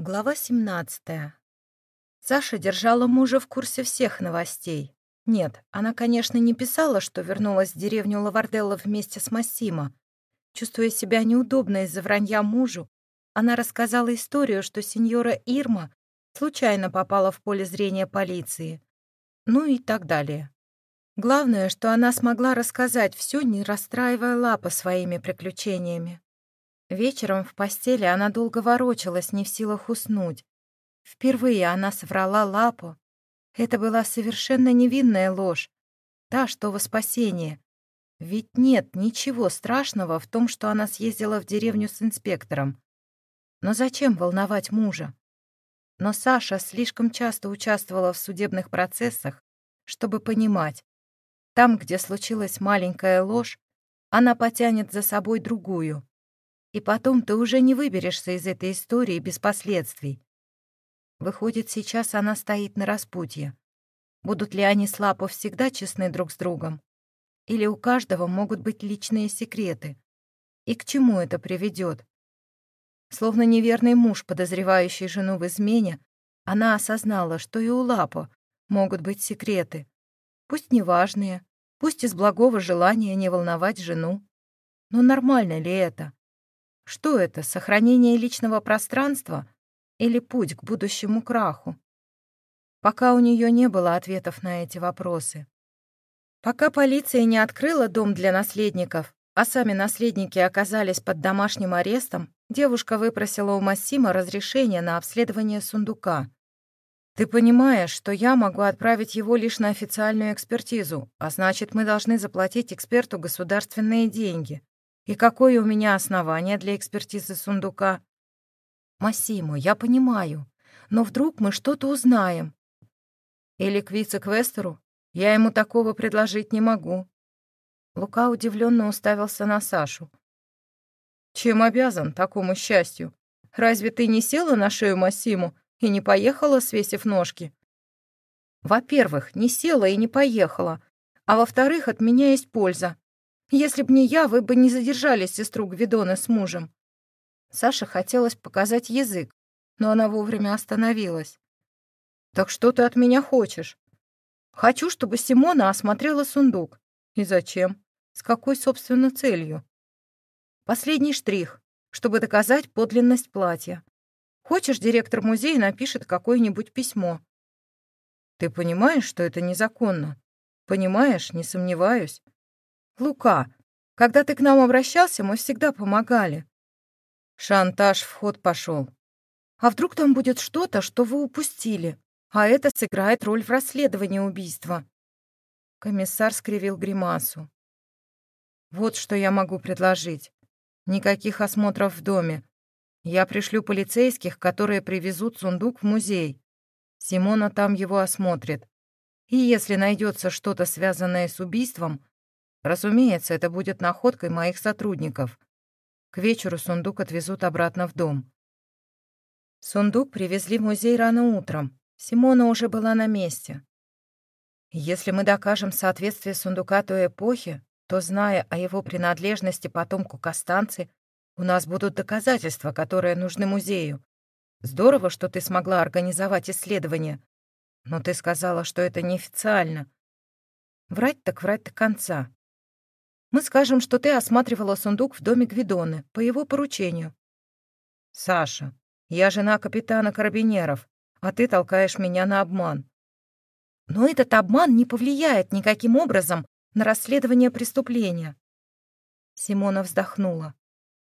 Глава 17. Саша держала мужа в курсе всех новостей. Нет, она, конечно, не писала, что вернулась в деревню Лаварделла вместе с Массимо. Чувствуя себя неудобно из-за вранья мужу, она рассказала историю, что сеньора Ирма случайно попала в поле зрения полиции. Ну и так далее. Главное, что она смогла рассказать все, не расстраивая Лапа своими приключениями. Вечером в постели она долго ворочалась, не в силах уснуть. Впервые она соврала лапу. Это была совершенно невинная ложь. Та, что во спасение. Ведь нет ничего страшного в том, что она съездила в деревню с инспектором. Но зачем волновать мужа? Но Саша слишком часто участвовала в судебных процессах, чтобы понимать, там, где случилась маленькая ложь, она потянет за собой другую. И потом ты уже не выберешься из этой истории без последствий. Выходит, сейчас она стоит на распутье. Будут ли они с Лапо всегда честны друг с другом? Или у каждого могут быть личные секреты? И к чему это приведет? Словно неверный муж, подозревающий жену в измене, она осознала, что и у Лапо могут быть секреты. Пусть неважные, пусть из благого желания не волновать жену. Но нормально ли это? Что это, сохранение личного пространства или путь к будущему краху? Пока у нее не было ответов на эти вопросы. Пока полиция не открыла дом для наследников, а сами наследники оказались под домашним арестом, девушка выпросила у Массима разрешение на обследование сундука. «Ты понимаешь, что я могу отправить его лишь на официальную экспертизу, а значит, мы должны заплатить эксперту государственные деньги. И какое у меня основание для экспертизы сундука? Массимо, я понимаю, но вдруг мы что-то узнаем. Или к вице-квестеру? Я ему такого предложить не могу. Лука удивленно уставился на Сашу. Чем обязан такому счастью? Разве ты не села на шею Массиму и не поехала, свесив ножки? Во-первых, не села и не поехала, а во-вторых, от меня есть польза. Если б не я, вы бы не задержали сестру Гвидона с мужем». Саше хотелось показать язык, но она вовремя остановилась. «Так что ты от меня хочешь?» «Хочу, чтобы Симона осмотрела сундук. И зачем? С какой, собственно, целью?» «Последний штрих, чтобы доказать подлинность платья. Хочешь, директор музея напишет какое-нибудь письмо?» «Ты понимаешь, что это незаконно?» «Понимаешь, не сомневаюсь. «Лука, когда ты к нам обращался, мы всегда помогали». Шантаж в ход пошел. «А вдруг там будет что-то, что вы упустили, а это сыграет роль в расследовании убийства?» Комиссар скривил гримасу. «Вот что я могу предложить. Никаких осмотров в доме. Я пришлю полицейских, которые привезут сундук в музей. Симона там его осмотрит. И если найдется что-то, связанное с убийством, Разумеется, это будет находкой моих сотрудников. К вечеру сундук отвезут обратно в дом. Сундук привезли в музей рано утром. Симона уже была на месте. Если мы докажем соответствие сундука той эпохи, то, зная о его принадлежности потомку Костанцы, у нас будут доказательства, которые нужны музею. Здорово, что ты смогла организовать исследование. Но ты сказала, что это неофициально. Врать так врать до конца. Мы скажем, что ты осматривала сундук в доме Гвидоны по его поручению. Саша, я жена капитана Карабинеров, а ты толкаешь меня на обман. Но этот обман не повлияет никаким образом на расследование преступления. Симона вздохнула.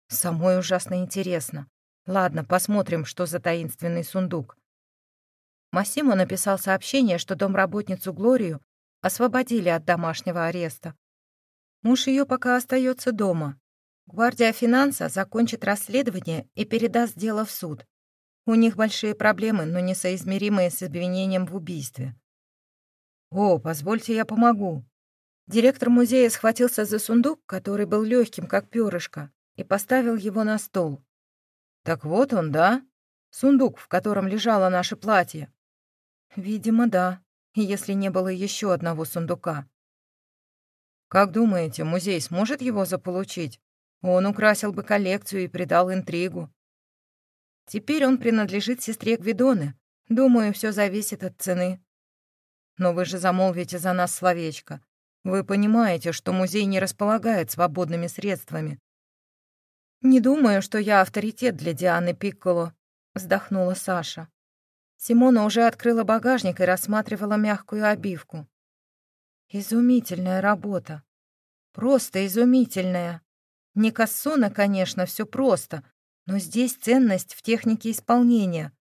Самой ужасно интересно. Ладно, посмотрим, что за таинственный сундук. Массимо написал сообщение, что домработницу Глорию освободили от домашнего ареста. Муж ее пока остается дома. Гвардия финанса закончит расследование и передаст дело в суд. У них большие проблемы, но несоизмеримые с обвинением в убийстве. «О, позвольте, я помогу». Директор музея схватился за сундук, который был легким, как перышко, и поставил его на стол. «Так вот он, да? Сундук, в котором лежало наше платье?» «Видимо, да, если не было еще одного сундука. Как думаете, музей сможет его заполучить? Он украсил бы коллекцию и придал интригу. Теперь он принадлежит сестре Гвидоны. Думаю, все зависит от цены. Но вы же замолвите за нас словечко. Вы понимаете, что музей не располагает свободными средствами. «Не думаю, что я авторитет для Дианы Пикколо», — вздохнула Саша. Симона уже открыла багажник и рассматривала мягкую обивку. «Изумительная работа. Просто изумительная. Не Кассона, конечно, все просто, но здесь ценность в технике исполнения.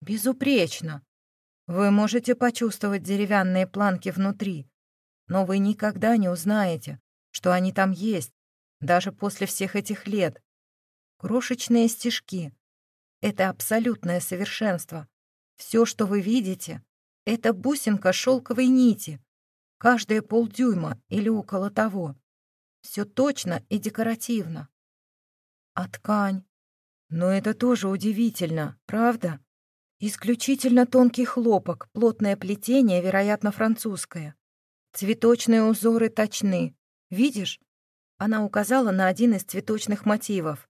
Безупречно. Вы можете почувствовать деревянные планки внутри, но вы никогда не узнаете, что они там есть, даже после всех этих лет. Крошечные стежки — это абсолютное совершенство. Все, что вы видите, — это бусинка шелковой нити, каждые полдюйма или около того. Все точно и декоративно. А ткань? Но это тоже удивительно, правда? Исключительно тонкий хлопок, плотное плетение, вероятно, французское. Цветочные узоры точны. Видишь? Она указала на один из цветочных мотивов.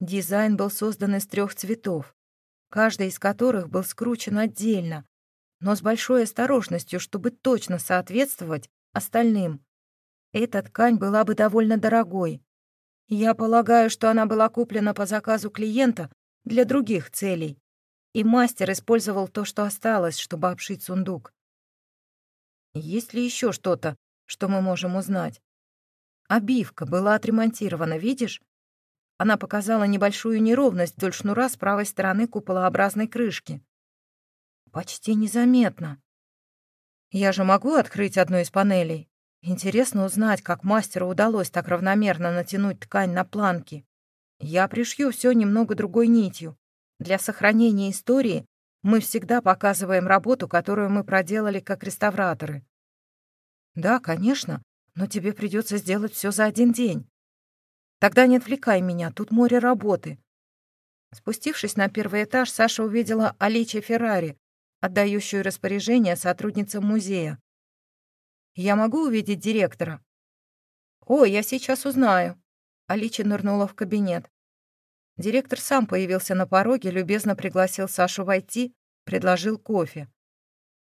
Дизайн был создан из трех цветов, каждый из которых был скручен отдельно, но с большой осторожностью, чтобы точно соответствовать остальным. Эта ткань была бы довольно дорогой. Я полагаю, что она была куплена по заказу клиента для других целей, и мастер использовал то, что осталось, чтобы обшить сундук. Есть ли еще что-то, что мы можем узнать? Обивка была отремонтирована, видишь? Она показала небольшую неровность вдоль шнура с правой стороны куполообразной крышки. Почти незаметно. Я же могу открыть одну из панелей? Интересно узнать, как мастеру удалось так равномерно натянуть ткань на планки. Я пришью все немного другой нитью. Для сохранения истории мы всегда показываем работу, которую мы проделали как реставраторы. Да, конечно, но тебе придется сделать все за один день. Тогда не отвлекай меня, тут море работы. Спустившись на первый этаж, Саша увидела Аличи Феррари, отдающую распоряжение сотрудницам музея. Я могу увидеть директора?» «О, я сейчас узнаю». Аличи нырнула в кабинет. Директор сам появился на пороге, любезно пригласил Сашу войти, предложил кофе.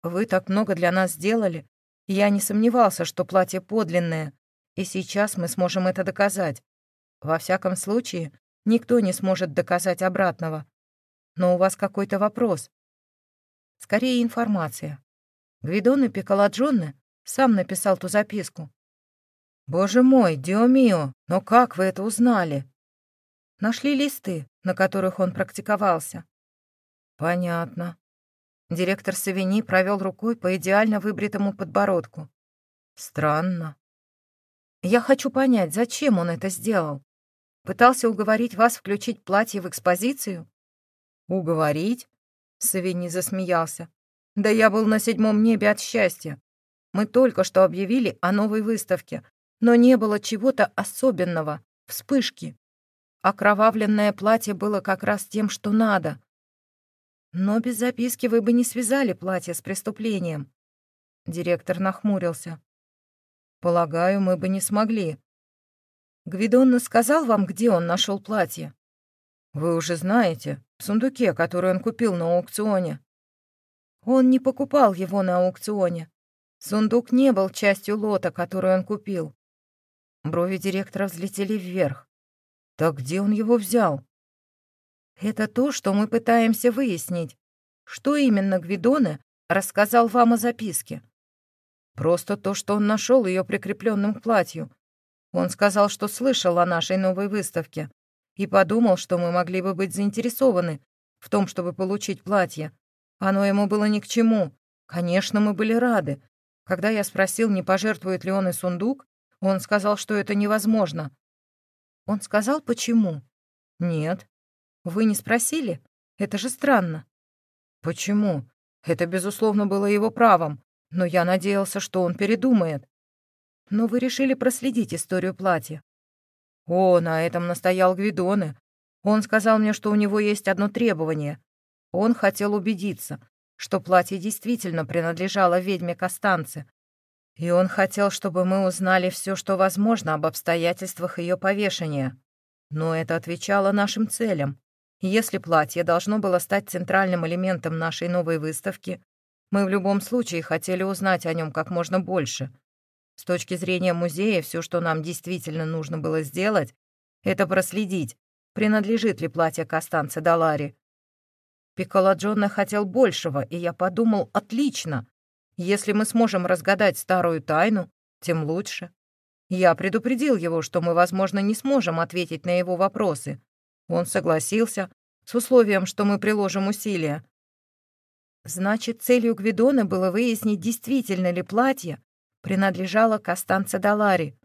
«Вы так много для нас сделали. Я не сомневался, что платье подлинное, и сейчас мы сможем это доказать. Во всяком случае, никто не сможет доказать обратного. Но у вас какой-то вопрос. Скорее информация. Гвидоне Пиколаджонне сам написал ту записку. «Боже мой, Диомио, но как вы это узнали?» Нашли листы, на которых он практиковался. «Понятно». Директор Савини провел рукой по идеально выбритому подбородку. «Странно. Я хочу понять, зачем он это сделал? Пытался уговорить вас включить платье в экспозицию?» «Уговорить?» — Савини засмеялся. «Да я был на седьмом небе от счастья. Мы только что объявили о новой выставке, но не было чего-то особенного, вспышки. Окровавленное платье было как раз тем, что надо. Но без записки вы бы не связали платье с преступлением. Директор нахмурился. Полагаю, мы бы не смогли. Гвидонна сказал вам, где он нашел платье? Вы уже знаете, в сундуке, который он купил на аукционе. Он не покупал его на аукционе. Сундук не был частью лота, который он купил. Брови директора взлетели вверх. Так где он его взял? Это то, что мы пытаемся выяснить. Что именно Гвидоне рассказал вам о записке? Просто то, что он нашел ее прикрепленным к платью. Он сказал, что слышал о нашей новой выставке и подумал, что мы могли бы быть заинтересованы в том, чтобы получить платье. Оно ему было ни к чему. Конечно, мы были рады, когда я спросил, не пожертвует ли он и сундук, он сказал, что это невозможно. Он сказал, почему? Нет. Вы не спросили? Это же странно. Почему? Это, безусловно, было его правом, но я надеялся, что он передумает. Но вы решили проследить историю платья. О, на этом настоял Гвидоне. Он сказал мне, что у него есть одно требование. Он хотел убедиться, что платье действительно принадлежало ведьме Костанце, и он хотел, чтобы мы узнали все, что возможно об обстоятельствах ее повешения. Но это отвечало нашим целям, Если платье должно было стать центральным элементом нашей новой выставки, мы в любом случае хотели узнать о нем как можно больше. С точки зрения музея, все, что нам действительно нужно было сделать, это проследить, принадлежит ли платье Костанце Далари. Пикколо Джонна хотел большего, и я подумал, отлично. Если мы сможем разгадать старую тайну, тем лучше. Я предупредил его, что мы, возможно, не сможем ответить на его вопросы, он согласился, с условием, что мы приложим усилия. Значит, целью Гвидона было выяснить, действительно ли платье принадлежало Костанце Далари.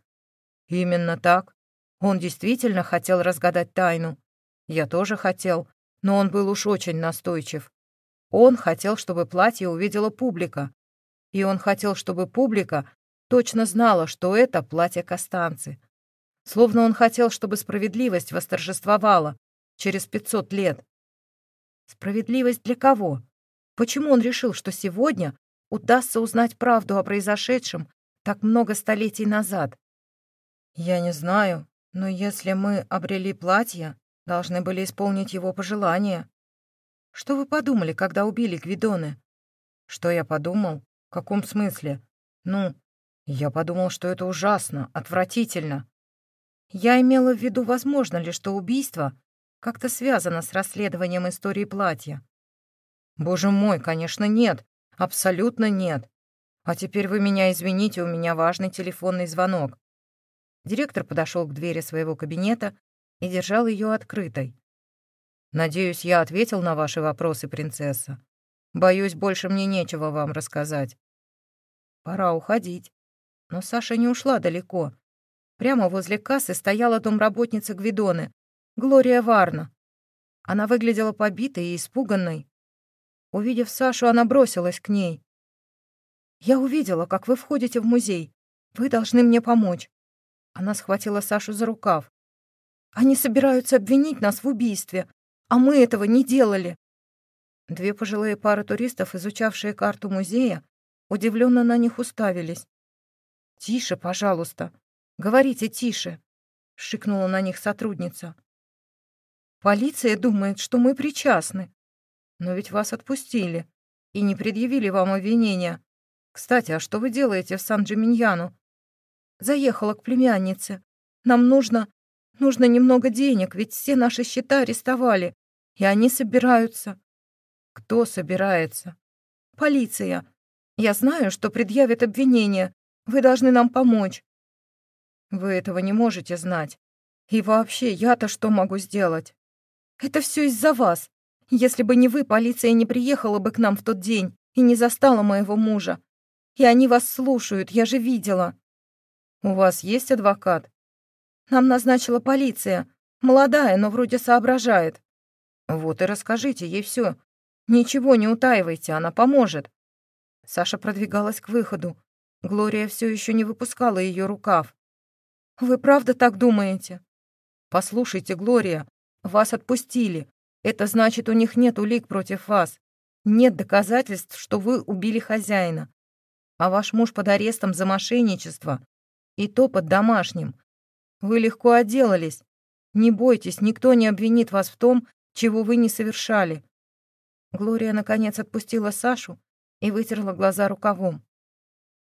Именно так. Он действительно хотел разгадать тайну. Я тоже хотел, но он был уж очень настойчив. Он хотел, чтобы платье увидела публика. И он хотел, чтобы публика точно знала, что это платье Костанцы. Словно он хотел, чтобы справедливость восторжествовала через пятьсот лет. Справедливость для кого? Почему он решил, что сегодня удастся узнать правду о произошедшем так много столетий назад? Я не знаю, но если мы обрели платье, должны были исполнить его пожелания. Что вы подумали, когда убили Гвидоны? Что я подумал? В каком смысле? Ну, я подумал, что это ужасно, отвратительно. Я имела в виду, возможно ли, что убийство как-то связано с расследованием истории платья. Боже мой, конечно, нет. Абсолютно нет. А теперь вы меня извините, у меня важный телефонный звонок. Директор подошел к двери своего кабинета и держал ее открытой. «Надеюсь, я ответил на ваши вопросы, принцесса. Боюсь, больше мне нечего вам рассказать. Пора уходить». Но Саша не ушла далеко. Прямо возле кассы стояла домработница Гвидоны, Глория Варна. Она выглядела побитой и испуганной. Увидев Сашу, она бросилась к ней. «Я увидела, как вы входите в музей. Вы должны мне помочь». Она схватила Сашу за рукав. «Они собираются обвинить нас в убийстве, а мы этого не делали». Две пожилые пары туристов, изучавшие карту музея, удивленно на них уставились. «Тише, пожалуйста», «Говорите тише», — шикнула на них сотрудница. «Полиция думает, что мы причастны. Но ведь вас отпустили и не предъявили вам обвинения. Кстати, а что вы делаете в Сан-Джиминьяну?» «Заехала к племяннице. Нам нужно... нужно немного денег, ведь все наши счета арестовали, и они собираются». «Кто собирается?» «Полиция. Я знаю, что предъявят обвинения. Вы должны нам помочь. Вы этого не можете знать. И вообще, я-то что могу сделать? Это все из-за вас. Если бы не вы, полиция не приехала бы к нам в тот день и не застала моего мужа. И они вас слушают, я же видела. У вас есть адвокат? Нам назначила полиция. Молодая, но вроде соображает. Вот и расскажите ей все. Ничего не утаивайте, она поможет. Саша продвигалась к выходу. Глория все еще не выпускала ее рукав. Вы правда так думаете? Послушайте, Глория, вас отпустили. Это значит, у них нет улик против вас. Нет доказательств, что вы убили хозяина. А ваш муж под арестом за мошенничество. И то под домашним. Вы легко отделались. Не бойтесь, никто не обвинит вас в том, чего вы не совершали. Глория, наконец, отпустила Сашу и вытерла глаза рукавом.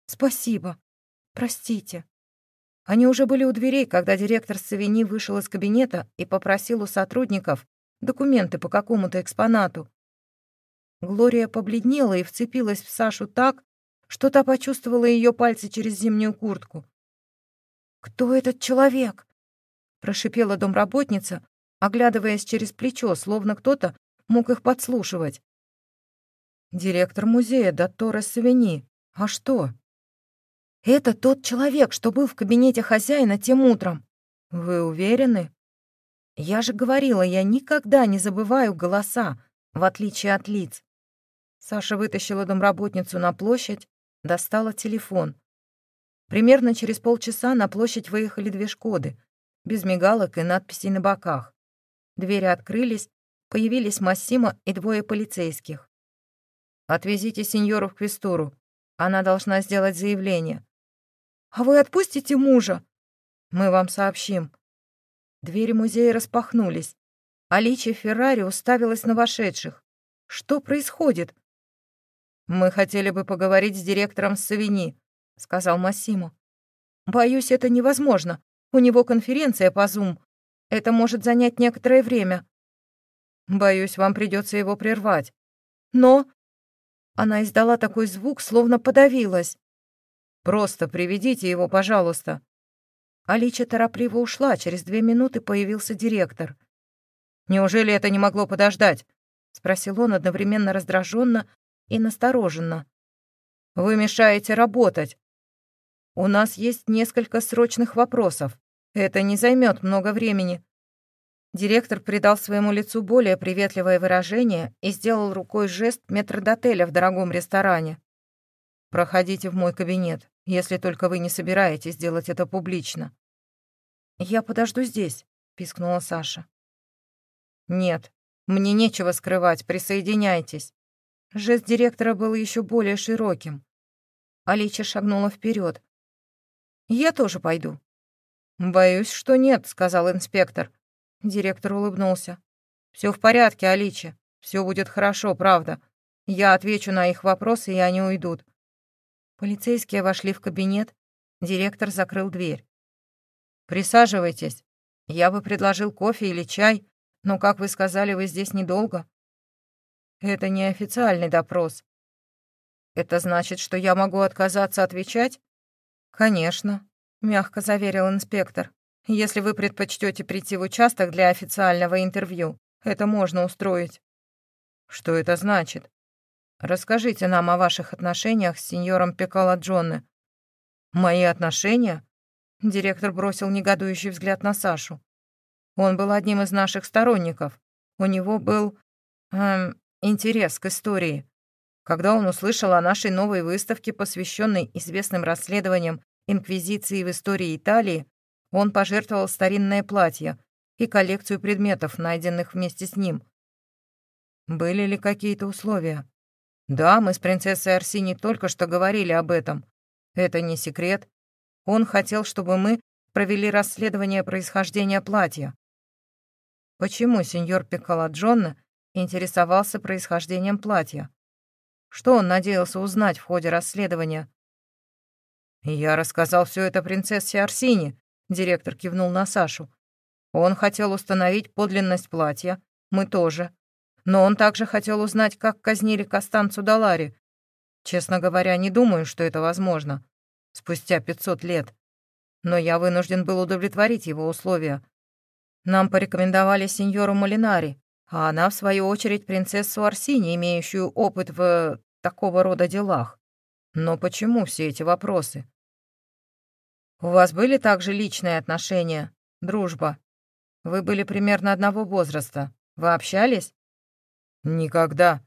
«Спасибо. Простите». Они уже были у дверей, когда директор Савини вышел из кабинета и попросил у сотрудников документы по какому-то экспонату. Глория побледнела и вцепилась в Сашу так, что та почувствовала ее пальцы через зимнюю куртку. «Кто этот человек?» — прошипела домработница, оглядываясь через плечо, словно кто-то мог их подслушивать. «Директор музея Датора Савини. А что?» Это тот человек, что был в кабинете хозяина тем утром. Вы уверены? Я же говорила, я никогда не забываю голоса, в отличие от лиц. Саша вытащила домработницу на площадь, достала телефон. Примерно через полчаса на площадь выехали две «Шкоды», без мигалок и надписей на боках. Двери открылись, появились Массимо и двое полицейских. «Отвезите сеньору в Квестуру. Она должна сделать заявление. «А вы отпустите мужа?» «Мы вам сообщим». Двери музея распахнулись. Аличи Феррари уставилась на вошедших. Что происходит? «Мы хотели бы поговорить с директором Савини», — сказал Массимо. «Боюсь, это невозможно. У него конференция по Zoom. Это может занять некоторое время». «Боюсь, вам придется его прервать». «Но...» Она издала такой звук, словно подавилась. «Просто приведите его, пожалуйста». Алича торопливо ушла, через две минуты появился директор. «Неужели это не могло подождать?» — спросил он одновременно раздраженно и настороженно. «Вы мешаете работать. У нас есть несколько срочных вопросов. Это не займет много времени». Директор придал своему лицу более приветливое выражение и сделал рукой жест метрдотеля в дорогом ресторане. «Проходите в мой кабинет, если только вы не собираетесь делать это публично». «Я подожду здесь», — пискнула Саша. «Нет, мне нечего скрывать, присоединяйтесь». Жест директора был еще более широким. Алича шагнула вперед. «Я тоже пойду». «Боюсь, что нет», — сказал инспектор. Директор улыбнулся. Все в порядке, Алича. Все будет хорошо, правда. Я отвечу на их вопросы, и они уйдут». Полицейские вошли в кабинет. Директор закрыл дверь. «Присаживайтесь. Я бы предложил кофе или чай, но, как вы сказали, вы здесь недолго». Это не официальный допрос. Это значит, что я могу отказаться отвечать? Конечно, мягко заверил инспектор. Если вы предпочтете прийти в участок для официального интервью, это можно устроить. Что это значит? Расскажите нам о ваших отношениях с сеньором Пекала Джонне. Мои отношения? Директор бросил негодующий взгляд на Сашу. Он был одним из наших сторонников. У него был... Эм, интерес к истории. Когда он услышал о нашей новой выставке, посвященной известным расследованиям Инквизиции в истории Италии, он пожертвовал старинное платье и коллекцию предметов, найденных вместе с ним. Были ли какие-то условия? Да, мы с принцессой Арсини только что говорили об этом. Это не секрет. Он хотел, чтобы мы провели расследование происхождения платья. Почему сеньор Пикколаджонне интересовался происхождением платья. Что он надеялся узнать в ходе расследования? «Я рассказал все это принцессе Арсине», — директор кивнул на Сашу. «Он хотел установить подлинность платья, мы тоже. Но он также хотел узнать, как казнили Костанцу Далари. Честно говоря, не думаю, что это возможно. Спустя пятьсот лет. Но я вынужден был удовлетворить его условия. Нам порекомендовали сеньору Малинари, а она, в свою очередь, принцессу Арсини, имеющую опыт в такого рода делах. Но почему все эти вопросы? У вас были также личные отношения, дружба? Вы были примерно одного возраста. Вы общались? Никогда.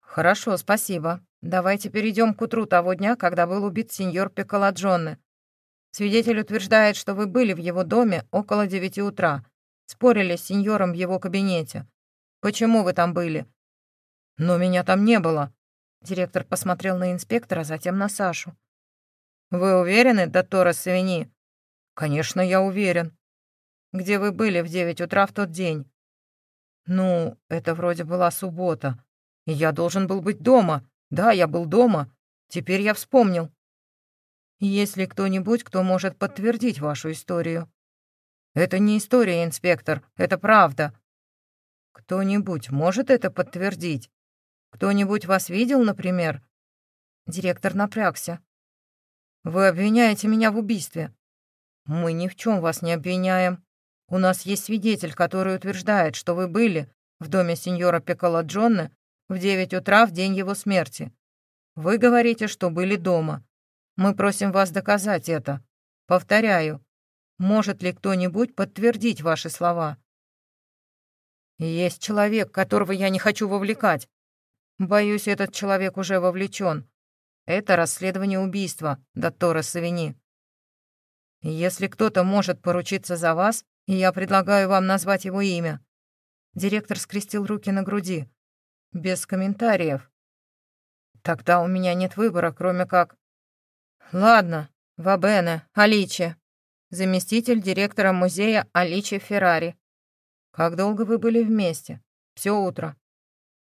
Хорошо, спасибо. Давайте перейдем к утру того дня, когда был убит сеньор Пиколаджонне. Свидетель утверждает, что вы были в его доме около девяти утра, спорили с сеньором в его кабинете. Почему вы там были?» «Но меня там не было». Директор посмотрел на инспектора, затем на Сашу. «Вы уверены, Дотора Савини?» «Конечно, я уверен». «Где вы были в девять утра в тот день?» «Ну, это вроде была суббота. Я должен был быть дома. Да, я был дома. Теперь я вспомнил. Есть ли кто-нибудь, кто может подтвердить вашу историю?» «Это не история, инспектор, это правда. Кто-нибудь может это подтвердить? Кто-нибудь вас видел, например? Директор напрягся. Вы обвиняете меня в убийстве. Мы ни в чем вас не обвиняем. У нас есть свидетель, который утверждает, что вы были в доме сеньора Пекола Джонны в девять утра в день его смерти. Вы говорите, что были дома. Мы просим вас доказать это. Повторяю, может ли кто-нибудь подтвердить ваши слова? Есть человек, которого я не хочу вовлекать. Боюсь, этот человек уже вовлечен. Это расследование убийства доктора Савини. Если кто-то может поручиться за вас, я предлагаю вам назвать его имя. Директор скрестил руки на груди. Без комментариев. Тогда у меня нет выбора, кроме как... Ладно, Вабене, Аличе. Заместитель директора музея Аличе Феррари. Как долго вы были вместе? Все утро.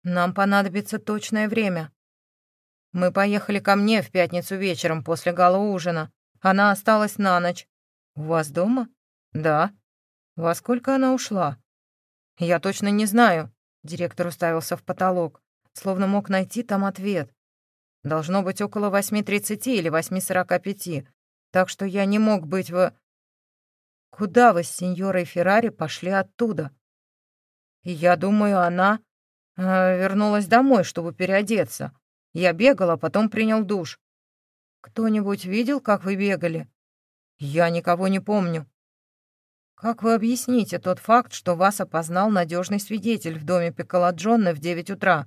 Нам понадобится точное время. Мы поехали ко мне в пятницу вечером после гала-ужина. Она осталась на ночь. У вас дома? Да. Во сколько она ушла? Я точно не знаю. Директор уставился в потолок, словно мог найти там ответ. Должно быть около 8.30 или 8.45, так что я не мог быть в... Куда вы с сеньорой Феррари пошли оттуда? я думаю, она э, вернулась домой, чтобы переодеться. Я бегал, а потом принял душ. Кто-нибудь видел, как вы бегали? Я никого не помню. Как вы объясните тот факт, что вас опознал надежный свидетель в доме Пиколаджонны в девять утра?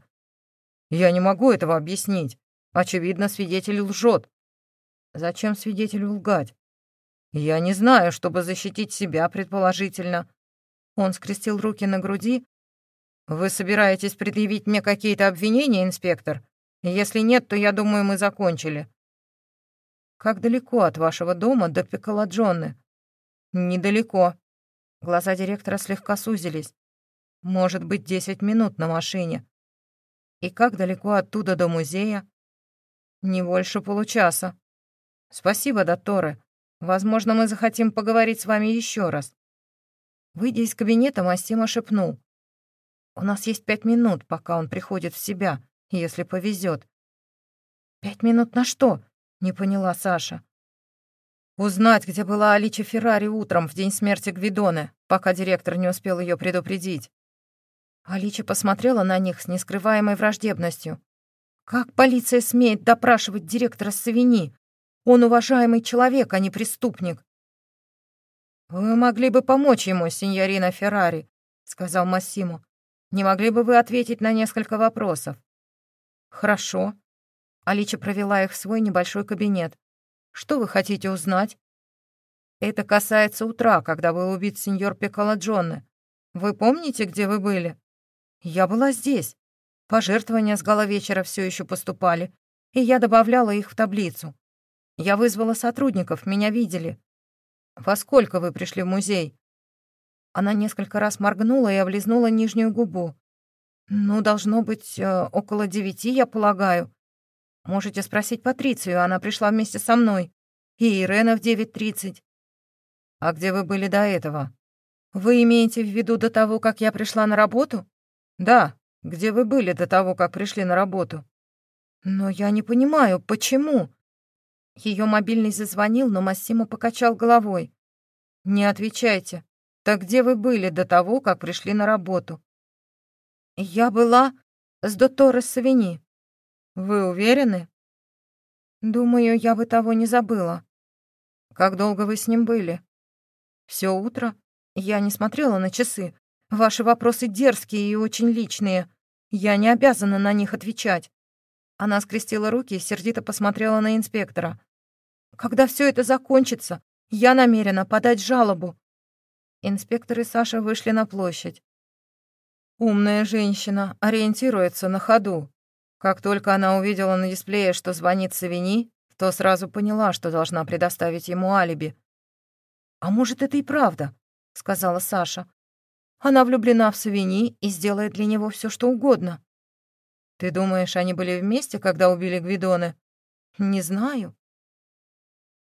Я не могу этого объяснить. Очевидно, свидетель лжет. Зачем свидетелю лгать? Я не знаю, чтобы защитить себя, предположительно. Он скрестил руки на груди. Вы собираетесь предъявить мне какие-то обвинения, инспектор? Если нет, то я думаю, мы закончили. Как далеко от вашего дома до Пиколаджонны? Недалеко. Глаза директора слегка сузились. Может быть, десять минут на машине. И как далеко оттуда до музея? Не больше получаса. Спасибо, докторы. Возможно, мы захотим поговорить с вами еще раз. Выйдя из кабинета, Массимо шепнул. У нас есть пять минут, пока он приходит в себя, если повезет. Пять минут на что? Не поняла Саша. Узнать, где была Алича Феррари утром в день смерти Гвидоны, пока директор не успел ее предупредить. Алича посмотрела на них с нескрываемой враждебностью. Как полиция смеет допрашивать директора Савини? Он уважаемый человек, а не преступник. «Вы могли бы помочь ему, сеньорина Феррари», — сказал Массимо. «Не могли бы вы ответить на несколько вопросов?» «Хорошо». Алича провела их в свой небольшой кабинет. Что вы хотите узнать?» «Это касается утра, когда был убит сеньор Пиколаджоне. Вы помните, где вы были?» «Я была здесь. Пожертвования с головечера все еще поступали, и я добавляла их в таблицу. Я вызвала сотрудников, меня видели. Во сколько вы пришли в музей?» Она несколько раз моргнула и облизнула нижнюю губу. «Ну, должно быть, э, около девяти, я полагаю. Можете спросить Патрицию, она пришла вместе со мной. И Ирена в 9.30. А где вы были до этого? Вы имеете в виду до того, как я пришла на работу? Да, где вы были до того, как пришли на работу? Но я не понимаю, почему? Ее мобильный зазвонил, но Массимо покачал головой. Не отвечайте. Так где вы были до того, как пришли на работу? Я была с Доторе Савини. «Вы уверены?» «Думаю, я бы того не забыла». «Как долго вы с ним были?» «Все утро. Я не смотрела на часы. Ваши вопросы дерзкие и очень личные. Я не обязана на них отвечать». Она скрестила руки и сердито посмотрела на инспектора. «Когда все это закончится, я намерена подать жалобу». Инспектор и Саша вышли на площадь. «Умная женщина ориентируется на ходу», как только она увидела на дисплее, что звонит Савини, то сразу поняла, что должна предоставить ему алиби. «А может, это и правда», — сказала Саша. «Она влюблена в Савини и сделает для него все, что угодно». «Ты думаешь, они были вместе, когда убили Гвидоны?» «Не знаю».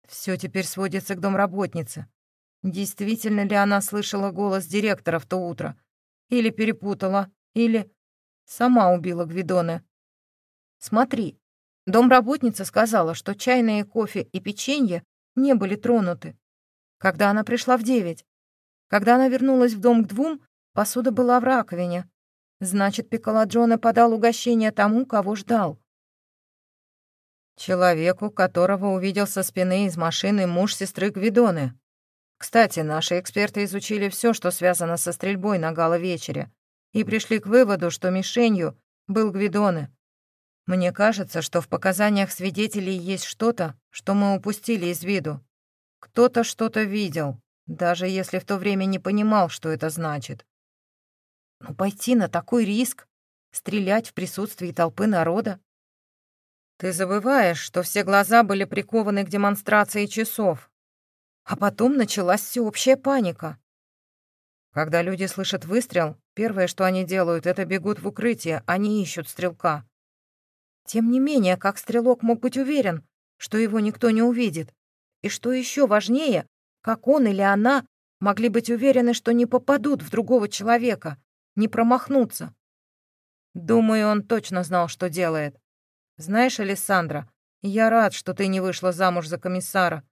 Все теперь сводится к домработнице. Действительно ли она слышала голос директора в то утро? Или перепутала, или сама убила Гвидоны? Смотри, домработница сказала, что чайные кофе и печенье не были тронуты. Когда она пришла в девять. Когда она вернулась в дом к двум, посуда была в раковине. Значит, Пиколаджоне подал угощение тому, кого ждал. Человеку, которого увидел со спины из машины муж сестры Гвидоны. Кстати, наши эксперты изучили все, что связано со стрельбой на гала-вечере, и пришли к выводу, что мишенью был Гвидоне. Мне кажется, что в показаниях свидетелей есть что-то, что мы упустили из виду. Кто-то что-то видел, даже если в то время не понимал, что это значит. Но пойти на такой риск, стрелять в присутствии толпы народа? Ты забываешь, что все глаза были прикованы к демонстрации часов. А потом началась всеобщая паника. Когда люди слышат выстрел, первое, что они делают, это бегут в укрытие, они ищут стрелка. Тем не менее, как стрелок мог быть уверен, что его никто не увидит? И что еще важнее, как он или она могли быть уверены, что не попадут в другого человека, не промахнутся? Думаю, он точно знал, что делает. Знаешь, Александра, я рад, что ты не вышла замуж за комиссара.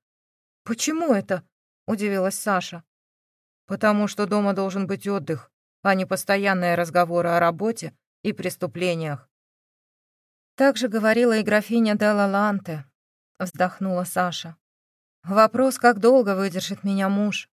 Почему это? Удивилась Саша. Потому что дома должен быть отдых, а не постоянные разговоры о работе и преступлениях. Так же говорила и графиня Делла Ланте, вздохнула Саша. Вопрос, как долго выдержит меня муж.